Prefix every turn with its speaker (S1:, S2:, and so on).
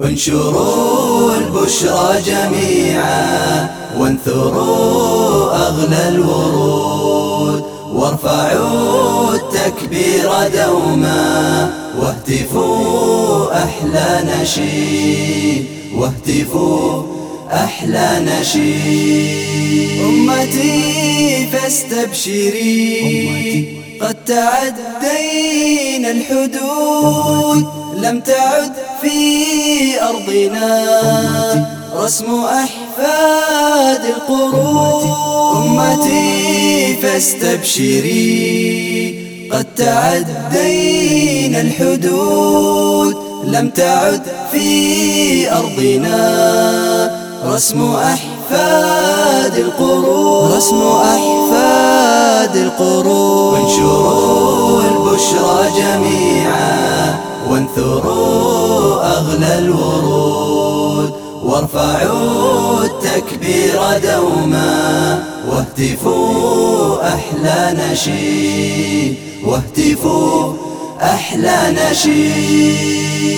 S1: انشروا البشرى جميعا وانثروا أغلى الورود. وارفعوا التكبير دوما واهتفوا أحلى نشيد. واهتفوا أحلى نشيد. أمتي فاستبشري. قد تعدينا الحدود. لم تعد في أرضنا رسم أحفاد القرود أمتي فاستبشري قد تعدينا الحدود. لم تعد في أرضنا رسم أحفاد القرود رسم أحفاد القرود وانشروا البشرى جميعا وانثروا أغلى الورود وارفعوا التكبير دوما واهتفوا أحلى نشيد واهتفوا أحلى نشيد.